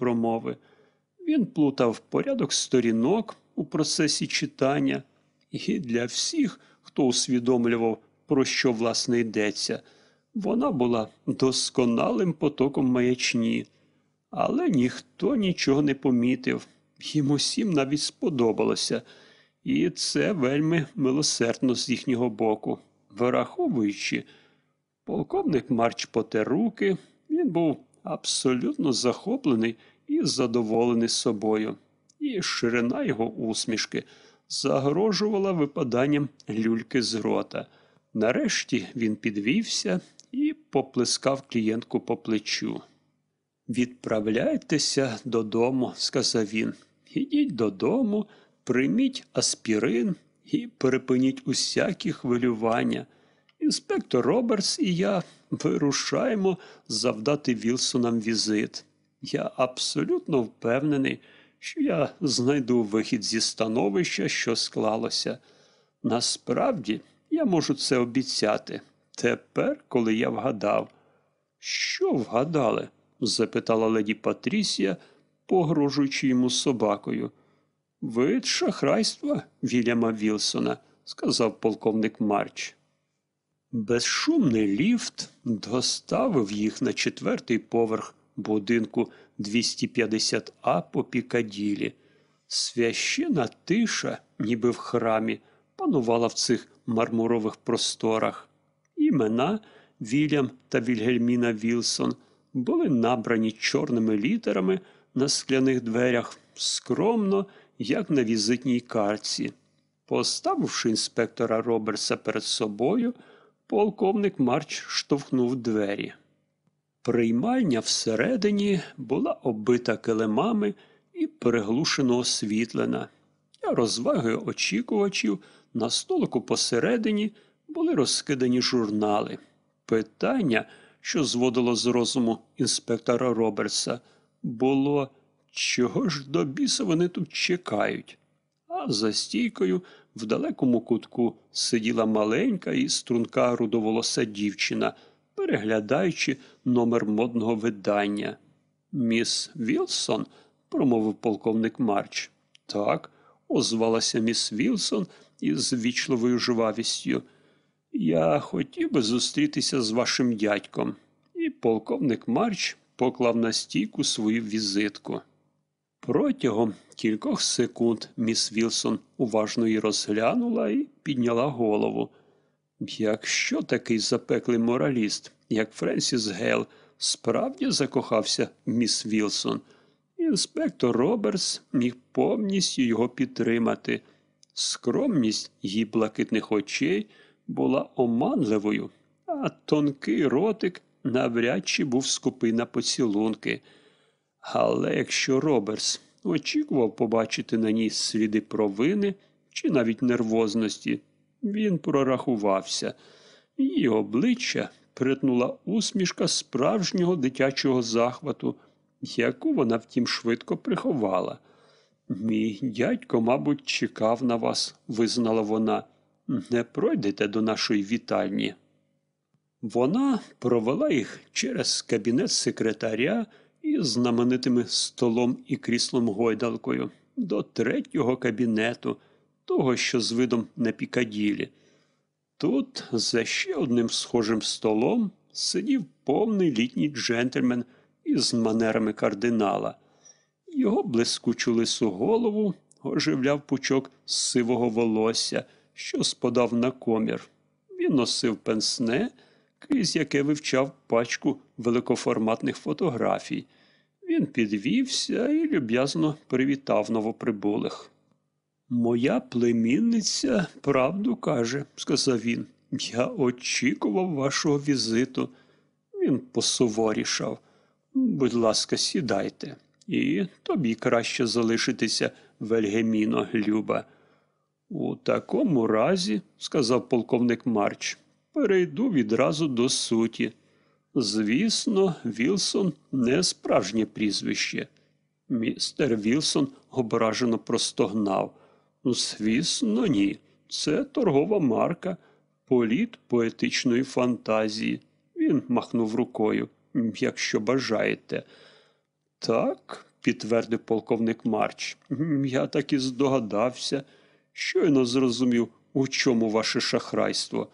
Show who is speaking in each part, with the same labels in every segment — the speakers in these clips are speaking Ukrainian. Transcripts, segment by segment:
Speaker 1: промови. Він плутав порядок сторінок у процесі читання, і для всіх, хто усвідомлював, про що власне йдеться, вона була досконалим потоком маячні. Але ніхто нічого не помітив, їм усім навіть сподобалося, і це вельми милосердно з їхнього боку. Враховуючи, полковник Марч потер руки, він був абсолютно захоплений і задоволений собою, і ширина його усмішки загрожувала випаданням люльки з рота. Нарешті він підвівся і поплескав клієнтку по плечу. Відправляйтеся додому, сказав він. Ідіть додому, прийміть аспірин і перепиніть усякі хвилювання. Інспектор Робертс і я вирушаємо завдати Вілсонам візит. Я абсолютно впевнений, що я знайду вихід зі становища, що склалося. Насправді, я можу це обіцяти. Тепер, коли я вгадав. Що вгадали? запитала леді Патрісія, погрожуючи йому собакою. Вид шахрайства Вільяма Вілсона, сказав полковник Марч. Безшумний ліфт доставив їх на четвертий поверх будинку 250А по Пікаділі. Священа тиша, ніби в храмі, панувала в цих мармурових просторах. Імена Вільям та Вільгельміна Вілсон були набрані чорними літерами на скляних дверях скромно, як на візитній картці. Поставивши інспектора Роберса перед собою, полковник Марч штовхнув двері. Приймальня всередині була оббита килимами і приглушено освітлена. Для розваги очікувачів на столику посередині були розкидані журнали. Питання, що зводило з розуму інспектора Робертса, було чого ж до біса вони тут чекають? А за стійкою в далекому кутку сиділа маленька і струнка рудоволоса дівчина, переглядаючи номер модного видання. Міс Вілсон, промовив полковник Марч. Так, озвалася міс Вілсон із вічливою жвавістю. Я хотів би зустрітися з вашим дядьком. І полковник Марч поклав на стійку свою візитку. Протягом кількох секунд міс Вілсон уважно її розглянула і підняла голову. Якщо такий запеклий мораліст, як Френсіс Гейл, справді закохався міс Вілсон, інспектор Робертс міг повністю його підтримати. Скромність її блакитних очей була оманливою, а тонкий ротик навряд чи був скупий на поцілунки. Але якщо Роберс очікував побачити на ній сліди провини чи навіть нервозності, він прорахувався, її обличчя перетнула усмішка справжнього дитячого захвату, яку вона втім швидко приховала. Мій дядько, мабуть, чекав на вас, визнала вона. Не пройдете до нашої вітальні. Вона провела їх через кабінет секретаря із знаменитими столом і кріслом гойдалкою до третього кабінету, того, що з видом на Пікаділі. Тут, за ще одним схожим столом, сидів повний літній джентльмен із манерами кардинала. Його блискучу лису голову оживляв пучок сивого волосся, що спадав на комір. Він носив пенсне, крізь яке вивчав пачку великоформатних фотографій. Він підвівся і люб'язно привітав новоприбулих. Моя племінниця правду каже, сказав він. Я очікував вашого візиту. Він посуворішав. Будь ласка, сідайте, і тобі краще залишитися Вельгеміно, Люба. У такому разі, сказав полковник Марч, перейду відразу до суті. Звісно, Вілсон не справжнє прізвище. Містер Вілсон ображено простогнав. Звісно, ні. Це торгова марка, політ поетичної фантазії. Він махнув рукою, якщо бажаєте. Так, підтвердив полковник Марч. Я так і здогадався. Щойно зрозумів, у чому ваше шахрайство.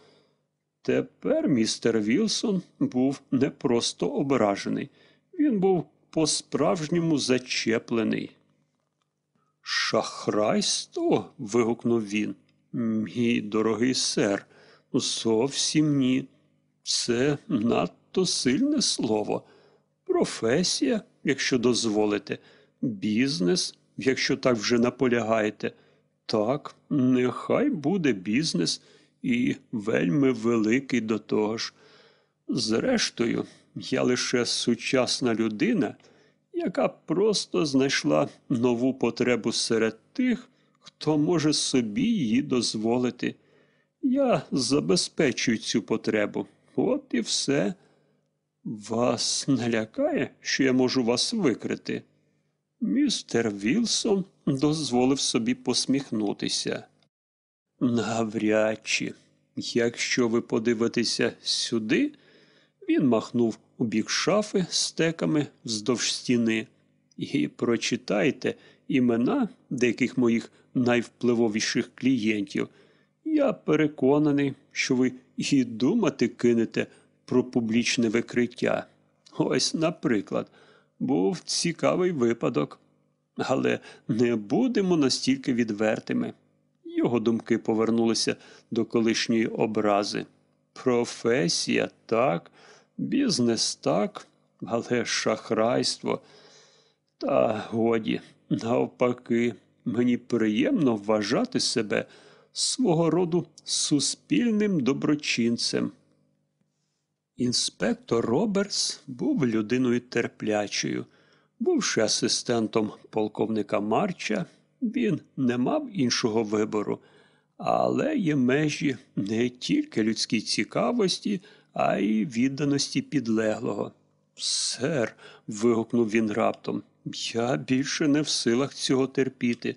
Speaker 1: Тепер містер Вілсон був не просто ображений, він був по-справжньому зачеплений. Шахрайство? вигукнув він. Мій дорогий сер, зовсім ні. Це надто сильне слово. Професія, якщо дозволите, бізнес, якщо так вже наполягаєте. Так, нехай буде бізнес і вельми великий до того ж. Зрештою, я лише сучасна людина, яка просто знайшла нову потребу серед тих, хто може собі її дозволити. Я забезпечую цю потребу. От і все. Вас не лякає, що я можу вас викрити? Містер Вілсон дозволив собі посміхнутися. Навряд чи. Якщо ви подивитеся сюди, він махнув у бік шафи стеками вздовж стіни. І прочитайте імена деяких моїх найвпливовіших клієнтів. Я переконаний, що ви і думати кинете про публічне викриття. Ось, наприклад, був цікавий випадок. Але не будемо настільки відвертими. Його думки повернулися до колишньої образи. Професія так, бізнес так, але шахрайство. Та годі, навпаки, мені приємно вважати себе свого роду суспільним доброчинцем. Інспектор Робертс був людиною терплячою. Бувши асистентом полковника Марча, він не мав іншого вибору, але є межі не тільки людській цікавості, а й відданості підлеглого. Сер, вигукнув він раптом, я більше не в силах цього терпіти.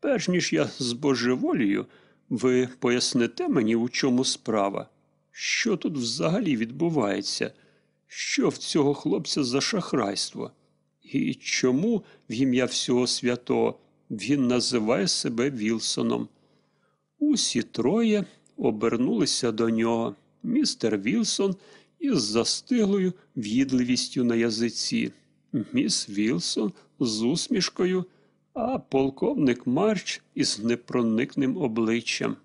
Speaker 1: Перш ніж я збожеволію, ви поясните мені, у чому справа? Що тут взагалі відбувається? Що в цього хлопця за шахрайство? І чому в ім'я всього святого він називає себе Вілсоном? Усі троє обернулися до нього. Містер Вілсон із застиглою в'їдливістю на язиці, міс Вілсон з усмішкою, а полковник Марч із непроникним обличчям.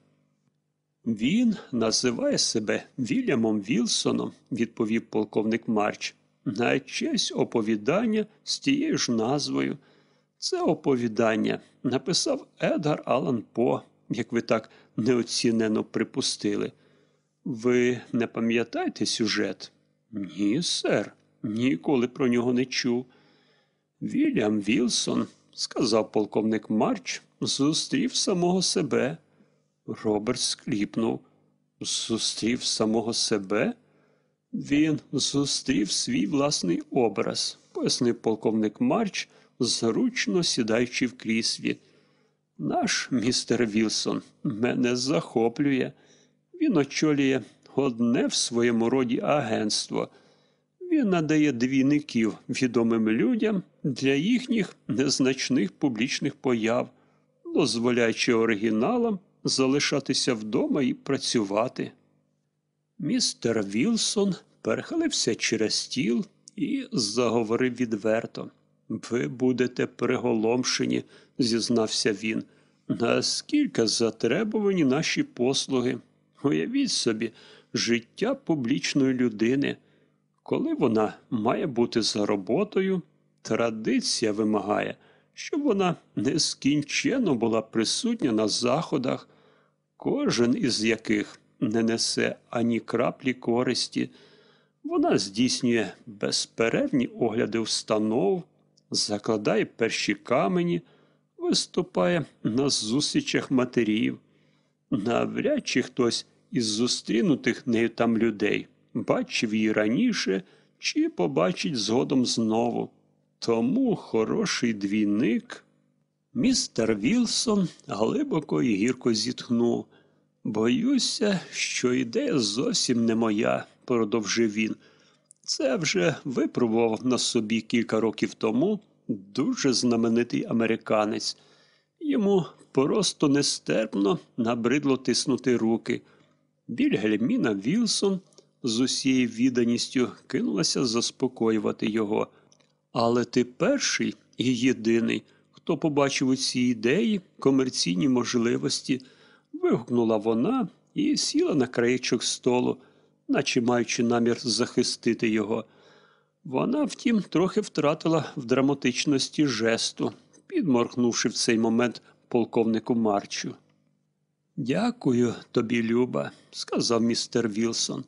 Speaker 1: Він називає себе Вільямом Вілсоном, відповів полковник Марч, на честь оповідання з тією ж назвою. Це оповідання написав Едгар Алан По, як ви так неоцінено припустили. Ви не пам'ятаєте сюжет? Ні, сер, ніколи про нього не чув. Вільям Вілсон, сказав полковник Марч, зустрів самого себе. Роберт скліпнув. Зустрів самого себе? Він зустрів свій власний образ, пояснив полковник Марч, зручно сідаючи в кріслі. Наш містер Вілсон мене захоплює. Він очолює одне в своєму роді агентство. Він надає двійників відомим людям для їхніх незначних публічних появ, дозволяючи оригіналам залишатися вдома і працювати. Містер Вілсон перехилився через стіл і заговорив відверто. Ви будете приголомшені, зізнався він. Наскільки затребувані наші послуги? Уявіть собі, життя публічної людини. Коли вона має бути за роботою, традиція вимагає, щоб вона нескінченно була присутня на заходах, кожен із яких не несе ані краплі користі. Вона здійснює безперервні огляди установ, закладає перші камені, виступає на зустрічах матерів. Навряд чи хтось із зустрінутих нею там людей бачив її раніше чи побачить згодом знову. Тому хороший двійник. Містер Вілсон глибоко і гірко зітхнув. Боюся, що ідея зовсім не моя, продовжив він. Це вже випробував на собі кілька років тому, дуже знаменитий американець. Йому просто нестерпно набридло тиснути руки. Вільгельміна Вілсон з усією відданістю кинулася заспокоювати його. Але ти перший і єдиний, хто побачив у цій ідеї комерційні можливості, вигукнула вона і сіла на краєчок столу, наче маючи намір захистити його. Вона, втім, трохи втратила в драматичності жесту, підморгнувши в цей момент полковнику Марчу. Дякую тобі, Люба, сказав містер Вілсон.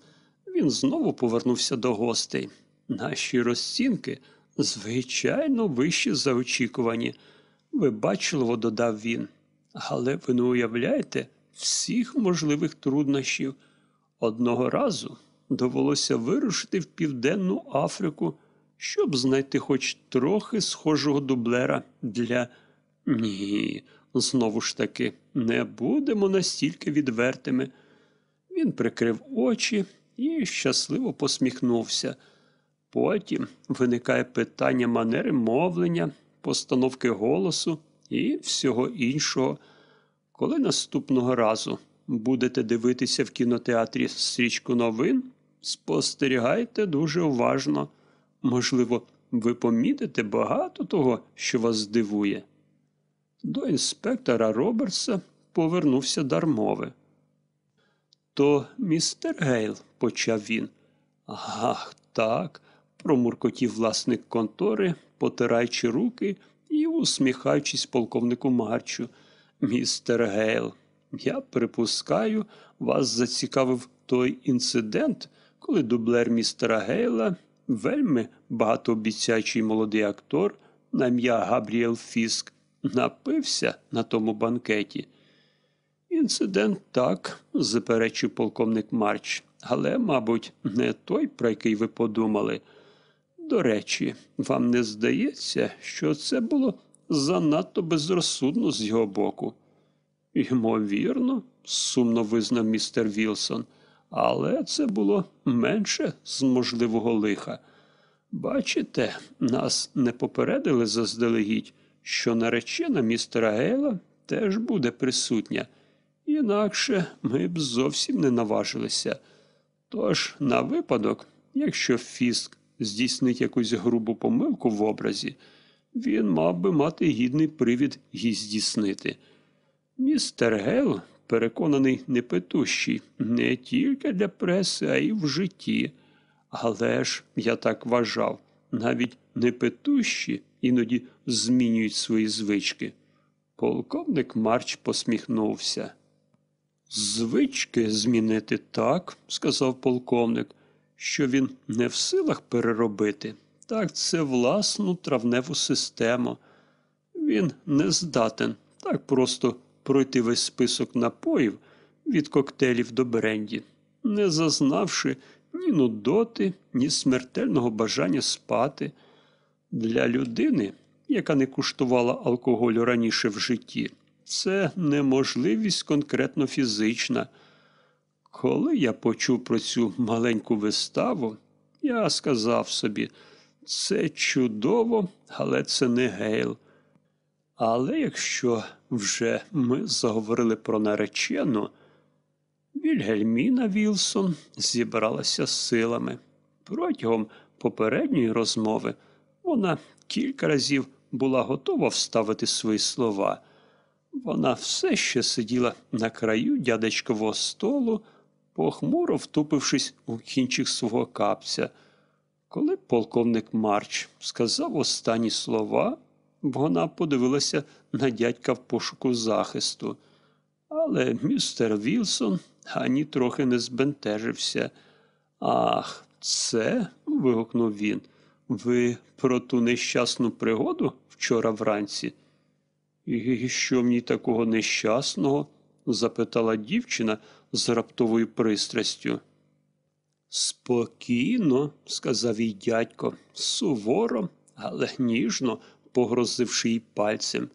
Speaker 1: Він знову повернувся до гостей. Наші розцінки, звичайно, вищі за очікувані. Вибачливо додав він. Але ви не уявляєте всіх можливих труднощів. Одного разу довелося вирушити в Південну Африку, щоб знайти хоч трохи схожого дублера для. Ні, знову ж таки, не будемо настільки відвертими. Він прикрив очі і щасливо посміхнувся. Потім виникає питання манери мовлення, постановки голосу і всього іншого. Коли наступного разу будете дивитися в кінотеатрі стрічку новин, спостерігайте дуже уважно. Можливо, ви помітите багато того, що вас здивує. До інспектора Робертса повернувся дармови. То містер Гейл, почав він. Ах, так, промуркотів власник контори, потираючи руки і усміхаючись полковнику Марчу. Містер Гейл, я припускаю, вас зацікавив той інцидент, коли дублер містера Гейла, вельми багатообіцяючий молодий актор на ім'я Габріел Фіск, напився на тому банкеті. Інцидент так, заперечив полковник Марч, але, мабуть, не той, про який ви подумали. До речі, вам не здається, що це було занадто безрозсудно з його боку? Ймовірно, сумно визнав містер Вілсон, але це було менше з можливого лиха. Бачите, нас не попередили заздалегідь, що наречена містера Гейла теж буде присутня, інакше ми б зовсім не наважилися. Тож, на випадок, якщо Фіск здійснить якусь грубу помилку в образі, він мав би мати гідний привід її здійснити. Містер Гейл, переконаний непетущий, не тільки для преси, а й в житті. Але ж, я так вважав, навіть непетущі іноді змінюють свої звички. Полковник Марч посміхнувся. Звички змінити так, сказав полковник, що він не в силах переробити. Так, це власну травневу систему. Він не здатен так просто пройти весь список напоїв від коктейлів до бренді, не зазнавши ні нудоти, ні смертельного бажання спати. Для людини, яка не куштувала алкоголю раніше в житті, це неможливість конкретно фізична. Коли я почув про цю маленьку виставу, я сказав собі, це чудово, але це не гейл. Але якщо вже ми заговорили про наречену, Вільгельміна Вілсон зібралася силами. Протягом попередньої розмови вона кілька разів була готова вставити свої слова. Вона все ще сиділа на краю дядечкового столу, похмуро втупившись у кінчик свого капця. Коли полковник Марч сказав останні слова, вона подивилася на дядька в пошуку захисту. Але містер Вілсон ані трохи не збентежився. Ах, це. вигукнув він. Ви про ту нещасну пригоду вчора вранці? І що ній такого нещасного? запитала дівчина з раптовою пристрастю. Спокійно, сказав їй дядько, суворо, але ніжно погрозивши їй пальцем.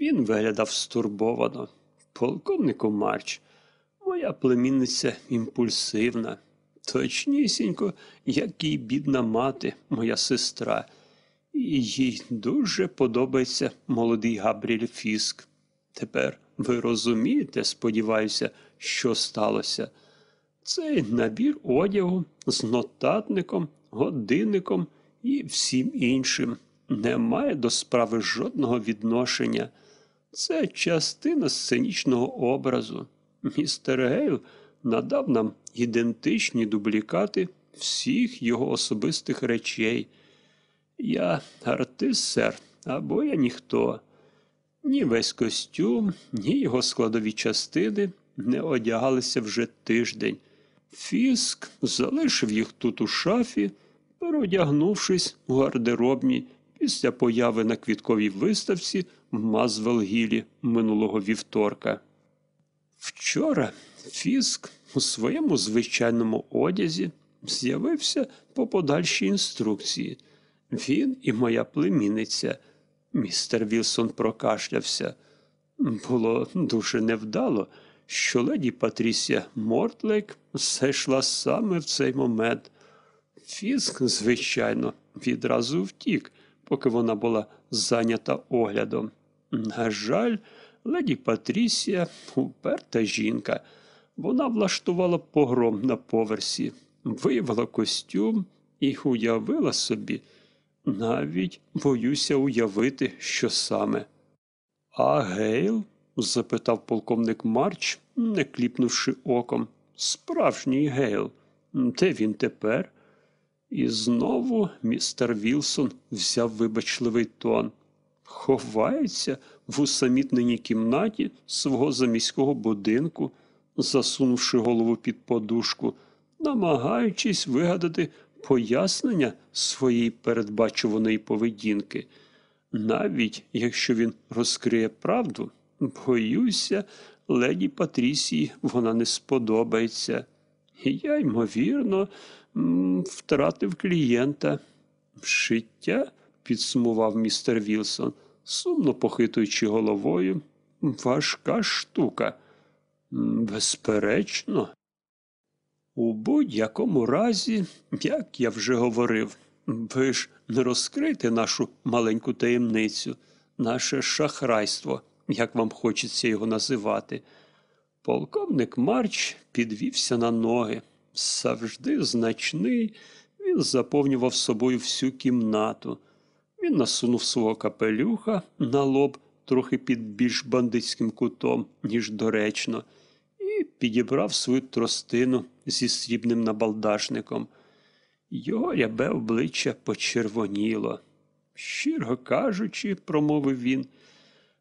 Speaker 1: Він виглядав стурбовано. Полковнику Марч, моя племінниця імпульсивна, точнісінько, як і бідна мати, моя сестра. І їй дуже подобається молодий Габріль Фіск. Тепер ви розумієте, сподіваюся, що сталося. Цей набір одягу з нотатником, годинником і всім іншим не має до справи жодного відношення. Це частина сценічного образу. Містер Гейл надав нам ідентичні дублікати всіх його особистих речей. Я артист, сер, або я ніхто. Ні весь костюм, ні його складові частини не одягалися вже тиждень. Фіск залишив їх тут у шафі, переодягнувшись у гардеробні після появи на квітковій виставці в Мазвелгілі минулого вівторка. Вчора Фіск у своєму звичайному одязі з'явився по подальшій інструкції. Він і моя племінниця. Містер Вілсон прокашлявся. Було дуже невдало, що леді Патрісія Мортлейк зайшла саме в цей момент. Фіск, звичайно, відразу втік, поки вона була зайнята оглядом. На жаль, леді Патрісія уперта жінка. Вона влаштувала погром на поверсі, виявила костюм і уявила собі. Навіть боюся уявити, що саме. А Гейл? запитав полковник Марч, не кліпнувши оком. Справжній Гейл. Де він тепер? І знову містер Вілсон взяв вибачливий тон. Ховається в усамітненій кімнаті свого заміського будинку, засунувши голову під подушку, намагаючись вигадати пояснення своєї передбачуваної поведінки. Навіть якщо він розкриє правду, боюся, леді Патрісії вона не сподобається. Я, ймовірно, втратив клієнта. Шиття, підсумував містер Вілсон, сумно похитуючи головою. Важка штука. Безперечно. У будь-якому разі, як я вже говорив, ви ж не розкрите нашу маленьку таємницю, наше шахрайство, як вам хочеться його називати. Полковник Марч підвівся на ноги. Завжди значний, він заповнював собою всю кімнату. Він насунув свого капелюха на лоб трохи під більш бандитським кутом, ніж доречно, підібрав свою тростину зі срібним набалдашником. Його рябе обличчя почервоніло. Щиро кажучи, промовив він,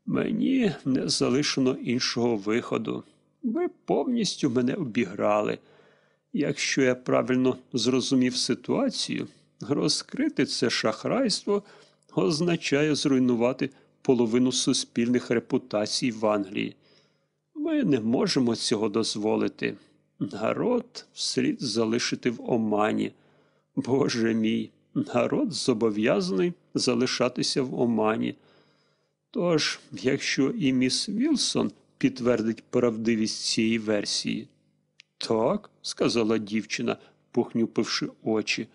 Speaker 1: мені не залишено іншого виходу. Ви повністю мене обіграли. Якщо я правильно зрозумів ситуацію, розкрити це шахрайство означає зруйнувати половину суспільних репутацій в Англії. Ми не можемо цього дозволити. Народ слід залишити в омані. Боже мій, народ зобов'язаний залишатися в омані. Тож, якщо і міс Вілсон підтвердить правдивість цієї версії. Так, сказала дівчина, похнюпивши очі.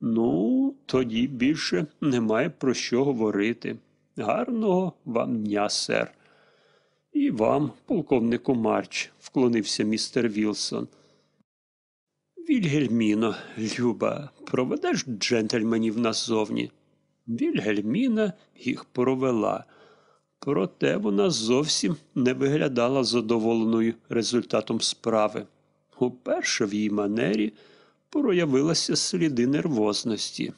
Speaker 1: Ну, тоді більше немає про що говорити. Гарного вам дня, сер. І вам, полковнику Марч, вклонився містер Вілсон. Вільгельміно, Люба, проведеш джентльменів назовні. Вільгельміна їх провела, проте вона зовсім не виглядала задоволеною результатом справи. Уперше в її манері проявилися сліди нервозності.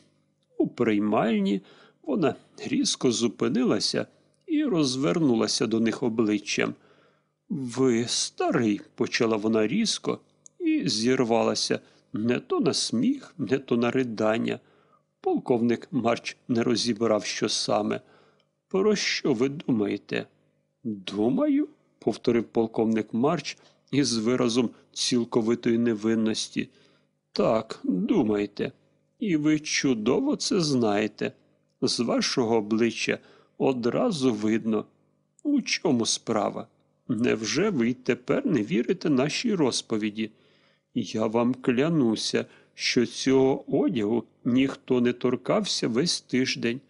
Speaker 1: У приймальні вона різко зупинилася і розвернулася до них обличчям. Ви старий, почала вона різко і зірвалася не то на сміх, не то на ридання. Полковник Марч не розібрав, що саме. Про що ви думаєте? Думаю, повторив полковник Марч із виразом цілковитої невинності. Так, думайте, і ви чудово це знаєте. З вашого обличчя одразу видно. У чому справа? Невже ви тепер не вірите нашій розповіді? Я вам клянуся, що цього одягу ніхто не торкався весь тиждень.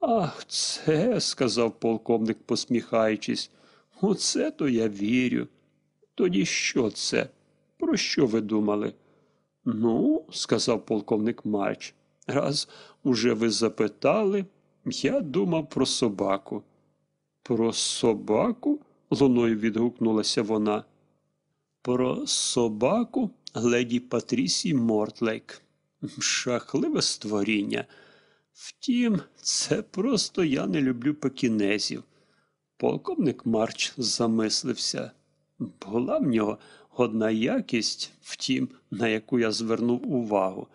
Speaker 1: Ах, це, сказав полковник, посміхаючись, оце то я вірю. Тоді що це? Про що ви думали? Ну, сказав полковник Марч, раз уже ви запитали, я думав про собаку. Про собаку? луною відгукнулася вона. Про собаку леді Патрісі Мортлейк. Шахливе створіння. Втім, це просто я не люблю пекінезів. Полковник Марч замислився. Була в нього одна якість, втім, на яку я звернув увагу.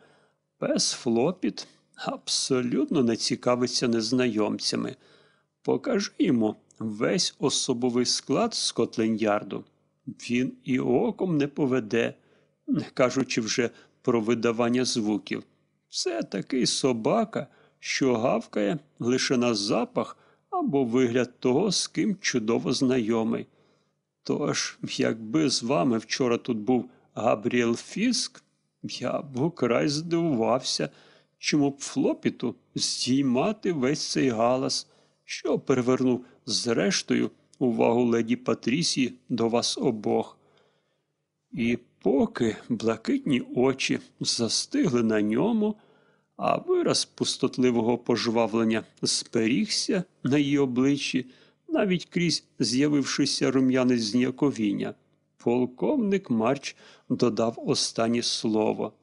Speaker 1: Пес Флопіт абсолютно не цікавиться незнайомцями. Покажи йому весь особовий склад Скотленд-Ярду. Він і оком не поведе, не кажучи вже про видавання звуків. Це такий собака, що гавкає лише на запах або вигляд того, з ким чудово знайомий. Тож, якби з вами вчора тут був Габріел Фіск, я б украй здивувався, чому б Флопіту здіймати весь цей галас, що перевернув зрештою увагу леді Патрісії до вас обох. І поки блакитні очі застигли на ньому, а вираз пустотливого пожвавлення зберігся на її обличчі, навіть крізь з'явившися рум'янець зніяковіння, полковник Марч додав останнє слово.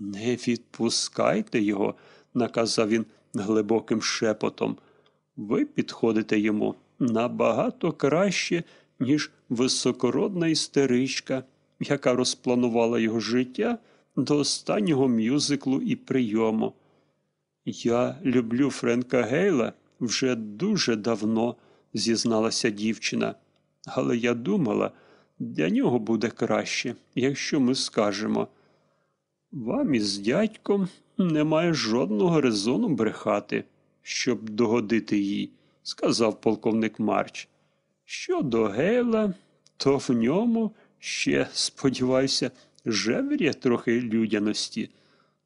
Speaker 1: Не відпускайте його, наказав він глибоким шепотом. Ви підходите йому набагато краще, ніж високородна істеричка, яка розпланувала його життя до останнього мюзиклу і прийому. Я люблю Френка Гейла вже дуже давно, зізналася дівчина, але я думала, для нього буде краще, якщо ми скажемо. Вам із дядьком немає жодного резону брехати, щоб догодити їй, сказав полковник Марч. Щодо Гейла, то в ньому ще, сподіваюся, жеврє трохи людяності.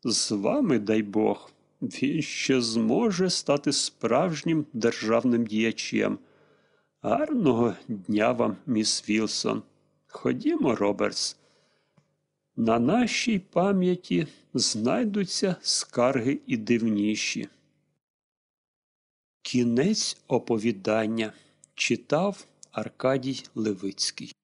Speaker 1: З вами, дай Бог, він ще зможе стати справжнім державним діячем. Гарного дня вам, міс Вілсон. Ходімо, Робертс. На нашій пам'яті знайдуться скарги і дивніші. Кінець оповідання читав Аркадій Левицький.